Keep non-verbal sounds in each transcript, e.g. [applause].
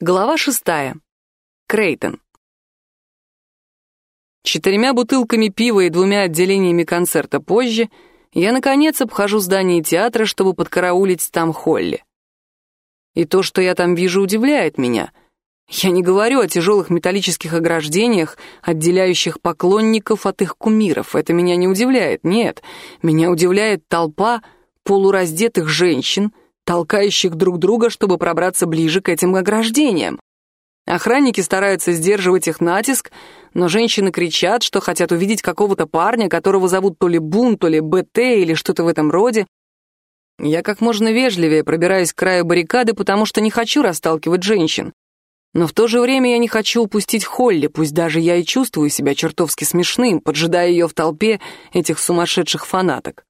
Глава шестая. Крейтон. Четырьмя бутылками пива и двумя отделениями концерта позже я, наконец, обхожу здание театра, чтобы подкараулить там Холли. И то, что я там вижу, удивляет меня. Я не говорю о тяжелых металлических ограждениях, отделяющих поклонников от их кумиров. Это меня не удивляет, нет. Меня удивляет толпа полураздетых женщин — толкающих друг друга, чтобы пробраться ближе к этим ограждениям. Охранники стараются сдерживать их натиск, но женщины кричат, что хотят увидеть какого-то парня, которого зовут то ли Бун, то ли БТ или что-то в этом роде. Я как можно вежливее пробираюсь к краю баррикады, потому что не хочу расталкивать женщин. Но в то же время я не хочу упустить Холли, пусть даже я и чувствую себя чертовски смешным, поджидая ее в толпе этих сумасшедших фанаток.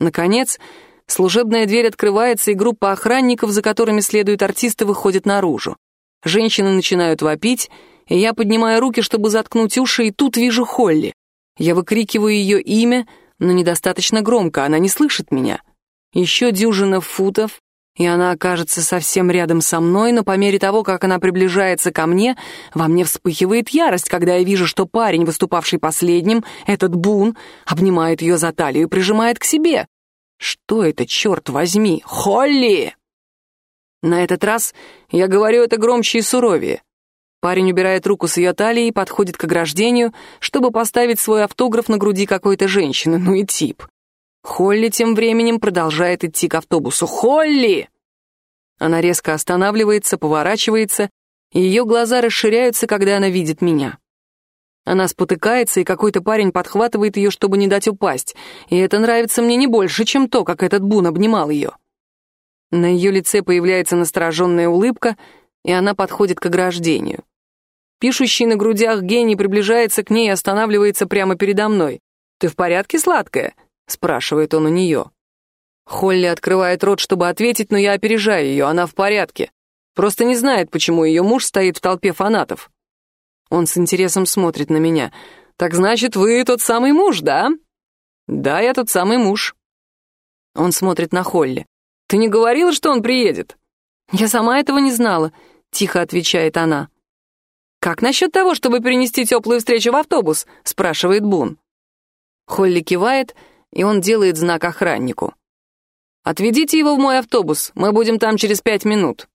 Наконец, Служебная дверь открывается, и группа охранников, за которыми следуют артисты, выходит наружу. Женщины начинают вопить, и я поднимаю руки, чтобы заткнуть уши, и тут вижу Холли. Я выкрикиваю ее имя, но недостаточно громко, она не слышит меня. Еще дюжина футов, и она окажется совсем рядом со мной, но по мере того, как она приближается ко мне, во мне вспыхивает ярость, когда я вижу, что парень, выступавший последним, этот Бун, обнимает ее за талию и прижимает к себе. Что это, черт возьми? Холли! На этот раз я говорю это громче и суровее. Парень убирает руку с ее талии и подходит к ограждению, чтобы поставить свой автограф на груди какой-то женщины, ну и тип. Холли тем временем продолжает идти к автобусу. «Холли!» Она резко останавливается, поворачивается, и ее глаза расширяются, когда она видит меня. Она спотыкается, и какой-то парень подхватывает ее, чтобы не дать упасть. И это нравится мне не больше, чем то, как этот Бун обнимал ее. На ее лице появляется настороженная улыбка, и она подходит к ограждению. Пишущий на грудях гений приближается к ней и останавливается прямо передо мной. «Ты в порядке, сладкая?» — спрашивает он у нее. Холли открывает рот, чтобы ответить, но я опережаю ее, она в порядке. Просто не знает, почему ее муж стоит в толпе фанатов. Он с интересом смотрит на меня. «Так значит, вы тот самый муж, да?» «Да, я тот самый муж». Он смотрит на Холли. «Ты не говорила, что он приедет?» «Я сама этого не знала», — тихо отвечает она. «Как насчет того, чтобы перенести теплую встречу в автобус?» — спрашивает Бун. Холли кивает, и он делает знак охраннику. «Отведите его в мой автобус, мы будем там через пять минут».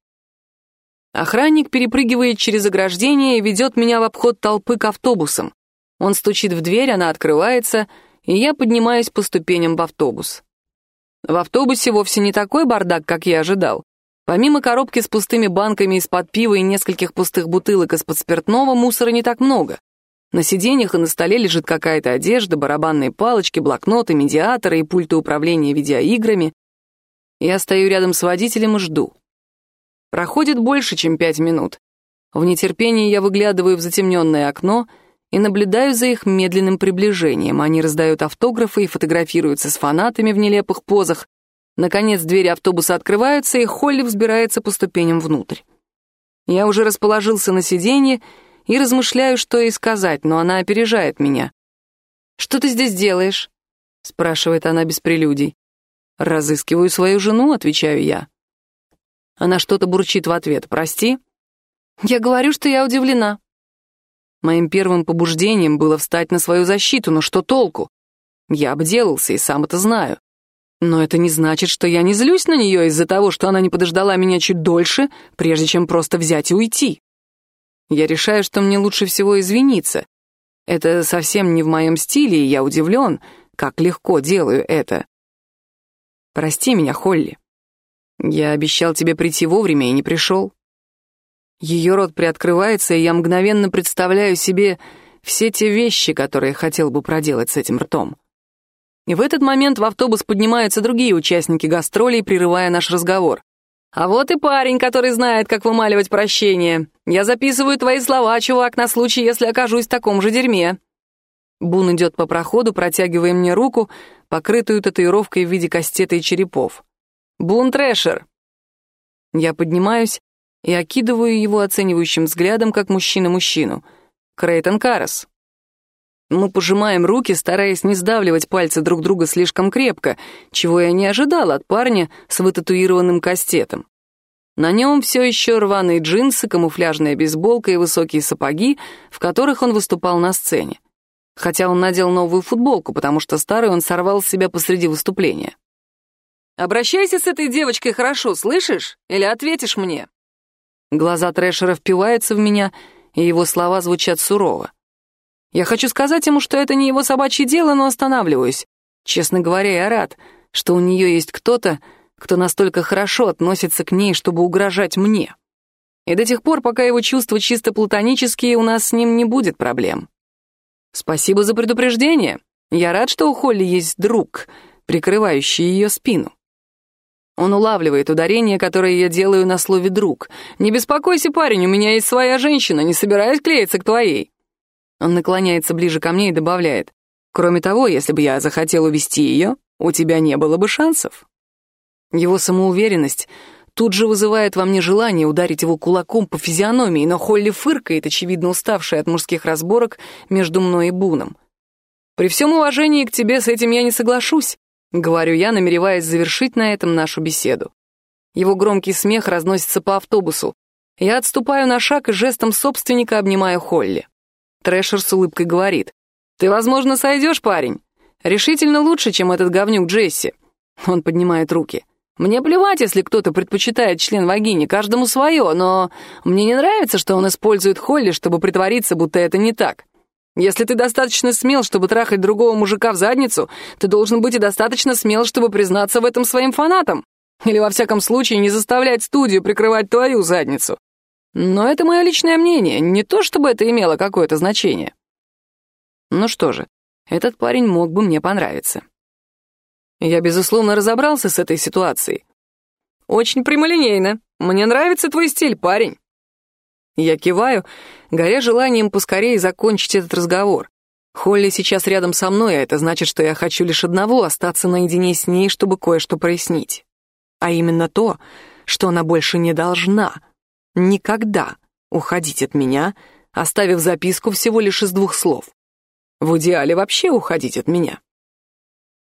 Охранник перепрыгивает через ограждение и ведет меня в обход толпы к автобусам. Он стучит в дверь, она открывается, и я поднимаюсь по ступеням в автобус. В автобусе вовсе не такой бардак, как я ожидал. Помимо коробки с пустыми банками из-под пива и нескольких пустых бутылок из-под спиртного, мусора не так много. На сиденьях и на столе лежит какая-то одежда, барабанные палочки, блокноты, медиаторы и пульты управления видеоиграми. Я стою рядом с водителем и жду. Проходит больше, чем пять минут. В нетерпении я выглядываю в затемненное окно и наблюдаю за их медленным приближением. Они раздают автографы и фотографируются с фанатами в нелепых позах. Наконец, двери автобуса открываются, и Холли взбирается по ступеням внутрь. Я уже расположился на сиденье и размышляю, что ей сказать, но она опережает меня. «Что ты здесь делаешь?» — спрашивает она без прелюдий. «Разыскиваю свою жену», — отвечаю я. Она что-то бурчит в ответ. «Прости?» «Я говорю, что я удивлена». Моим первым побуждением было встать на свою защиту, но что толку? Я обделался и сам это знаю. Но это не значит, что я не злюсь на нее из-за того, что она не подождала меня чуть дольше, прежде чем просто взять и уйти. Я решаю, что мне лучше всего извиниться. Это совсем не в моем стиле, и я удивлен, как легко делаю это. Прости меня, Холли. Я обещал тебе прийти вовремя и не пришел. Ее рот приоткрывается, и я мгновенно представляю себе все те вещи, которые хотел бы проделать с этим ртом. И в этот момент в автобус поднимаются другие участники гастролей, прерывая наш разговор. «А вот и парень, который знает, как вымаливать прощение. Я записываю твои слова, чувак, на случай, если окажусь в таком же дерьме». Бун идет по проходу, протягивая мне руку, покрытую татуировкой в виде кастета и черепов. Бунтрешер!» Я поднимаюсь и окидываю его оценивающим взглядом, как мужчина мужчину. Крейтон Карас. Мы пожимаем руки, стараясь не сдавливать пальцы друг друга слишком крепко, чего я не ожидал от парня с вытатуированным кастетом. На нем все еще рваные джинсы, камуфляжная бейсболка и высокие сапоги, в которых он выступал на сцене. Хотя он надел новую футболку, потому что старый он сорвал с себя посреди выступления. «Обращайся с этой девочкой хорошо, слышишь? Или ответишь мне?» Глаза Трэшера впиваются в меня, и его слова звучат сурово. Я хочу сказать ему, что это не его собачье дело, но останавливаюсь. Честно говоря, я рад, что у нее есть кто-то, кто настолько хорошо относится к ней, чтобы угрожать мне. И до тех пор, пока его чувства чисто платонические, у нас с ним не будет проблем. Спасибо за предупреждение. Я рад, что у Холли есть друг, прикрывающий ее спину. Он улавливает ударение, которое я делаю на слове «друг». «Не беспокойся, парень, у меня есть своя женщина, не собираюсь клеиться к твоей». Он наклоняется ближе ко мне и добавляет. «Кроме того, если бы я захотел увести ее, у тебя не было бы шансов». Его самоуверенность тут же вызывает во мне желание ударить его кулаком по физиономии, но Холли фыркает, очевидно уставшая от мужских разборок между мной и Буном. «При всем уважении к тебе с этим я не соглашусь», — говорю я, намереваясь завершить на этом нашу беседу. Его громкий смех разносится по автобусу. Я отступаю на шаг и жестом собственника обнимаю Холли. Трэшер с улыбкой говорит. «Ты, возможно, сойдешь, парень. Решительно лучше, чем этот говнюк Джесси». Он поднимает руки. «Мне плевать, если кто-то предпочитает член вагини, каждому свое, но мне не нравится, что он использует Холли, чтобы притвориться, будто это не так. Если ты достаточно смел, чтобы трахать другого мужика в задницу, ты должен быть и достаточно смел, чтобы признаться в этом своим фанатам. Или, во всяком случае, не заставлять студию прикрывать твою задницу. Но это мое личное мнение, не то чтобы это имело какое-то значение. Ну что же, этот парень мог бы мне понравиться. Я, безусловно, разобрался с этой ситуацией. Очень прямолинейно. Мне нравится твой стиль, парень. Я киваю, горя желанием поскорее закончить этот разговор. Холли сейчас рядом со мной, а это значит, что я хочу лишь одного — остаться наедине с ней, чтобы кое-что прояснить. А именно то, что она больше не должна, никогда уходить от меня, оставив записку всего лишь из двух слов. В идеале вообще уходить от меня.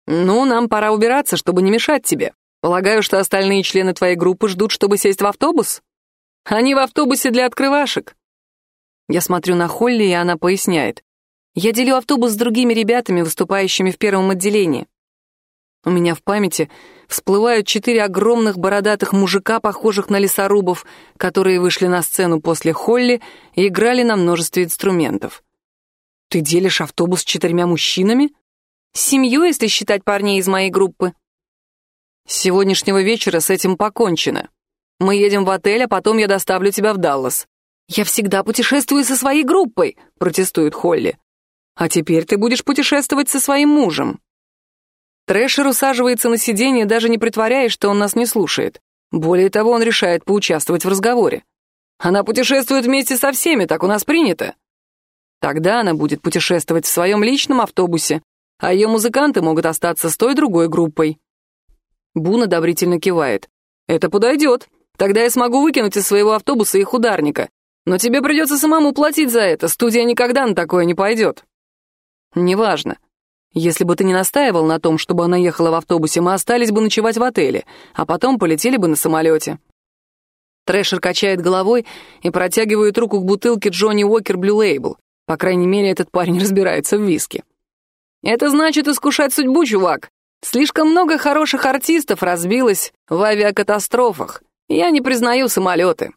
«Ну, нам пора убираться, чтобы не мешать тебе. Полагаю, что остальные члены твоей группы ждут, чтобы сесть в автобус?» Они в автобусе для открывашек». Я смотрю на Холли, и она поясняет. «Я делю автобус с другими ребятами, выступающими в первом отделении. У меня в памяти всплывают четыре огромных бородатых мужика, похожих на лесорубов, которые вышли на сцену после Холли и играли на множестве инструментов. «Ты делишь автобус с четырьмя мужчинами?» «С семью, если считать парней из моей группы». «С сегодняшнего вечера с этим покончено», мы едем в отель, а потом я доставлю тебя в Даллас». «Я всегда путешествую со своей группой», — протестует Холли. «А теперь ты будешь путешествовать со своим мужем». Трэшер усаживается на сиденье, даже не притворяясь, что он нас не слушает. Более того, он решает поучаствовать в разговоре. «Она путешествует вместе со всеми, так у нас принято». Тогда она будет путешествовать в своем личном автобусе, а ее музыканты могут остаться с той другой группой. Бун одобрительно кивает. «Это подойдет. Тогда я смогу выкинуть из своего автобуса их ударника. Но тебе придется самому платить за это, студия никогда на такое не пойдет». «Неважно. Если бы ты не настаивал на том, чтобы она ехала в автобусе, мы остались бы ночевать в отеле, а потом полетели бы на самолете». Трэшер качает головой и протягивает руку к бутылке Джонни Уокер Блю Лейбл. По крайней мере, этот парень [laughs] разбирается в виске. «Это значит искушать судьбу, чувак. Слишком много хороших артистов разбилось в авиакатастрофах. Я не признаю самолеты.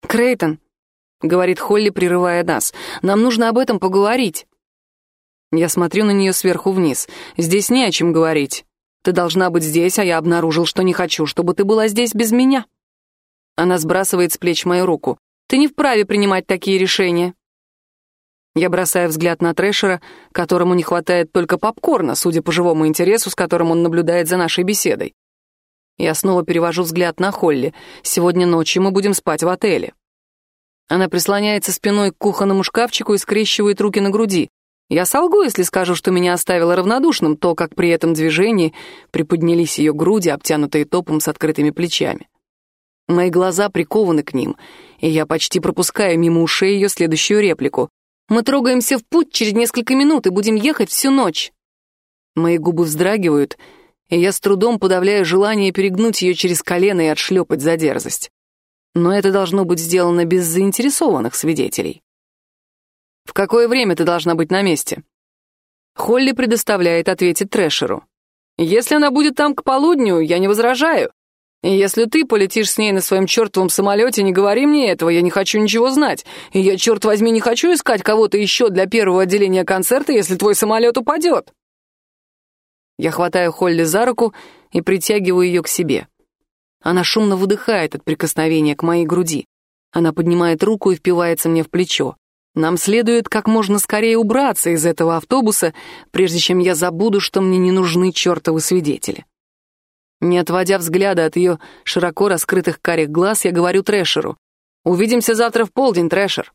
Крейтон, говорит Холли, прерывая нас, нам нужно об этом поговорить. Я смотрю на нее сверху вниз. Здесь не о чем говорить. Ты должна быть здесь, а я обнаружил, что не хочу, чтобы ты была здесь без меня. Она сбрасывает с плеч мою руку. Ты не вправе принимать такие решения. Я бросаю взгляд на Трэшера, которому не хватает только попкорна, судя по живому интересу, с которым он наблюдает за нашей беседой. Я снова перевожу взгляд на Холли. Сегодня ночью мы будем спать в отеле. Она прислоняется спиной к кухонному шкафчику и скрещивает руки на груди. Я солгу, если скажу, что меня оставило равнодушным то, как при этом движении приподнялись ее груди, обтянутые топом с открытыми плечами. Мои глаза прикованы к ним, и я почти пропускаю мимо ушей ее следующую реплику. «Мы трогаемся в путь через несколько минут и будем ехать всю ночь». Мои губы вздрагивают, и я с трудом подавляю желание перегнуть ее через колено и отшлепать за дерзость. но это должно быть сделано без заинтересованных свидетелей. В какое время ты должна быть на месте? Холли предоставляет ответить Трэшеру. Если она будет там к полудню, я не возражаю. И если ты полетишь с ней на своем чертовом самолете, не говори мне этого, я не хочу ничего знать. И я, черт возьми, не хочу искать кого-то еще для первого отделения концерта, если твой самолет упадет. Я хватаю Холли за руку и притягиваю ее к себе. Она шумно выдыхает от прикосновения к моей груди. Она поднимает руку и впивается мне в плечо. Нам следует как можно скорее убраться из этого автобуса, прежде чем я забуду, что мне не нужны чертовы свидетели. Не отводя взгляда от ее широко раскрытых карих глаз, я говорю Трэшеру. «Увидимся завтра в полдень, Трэшер.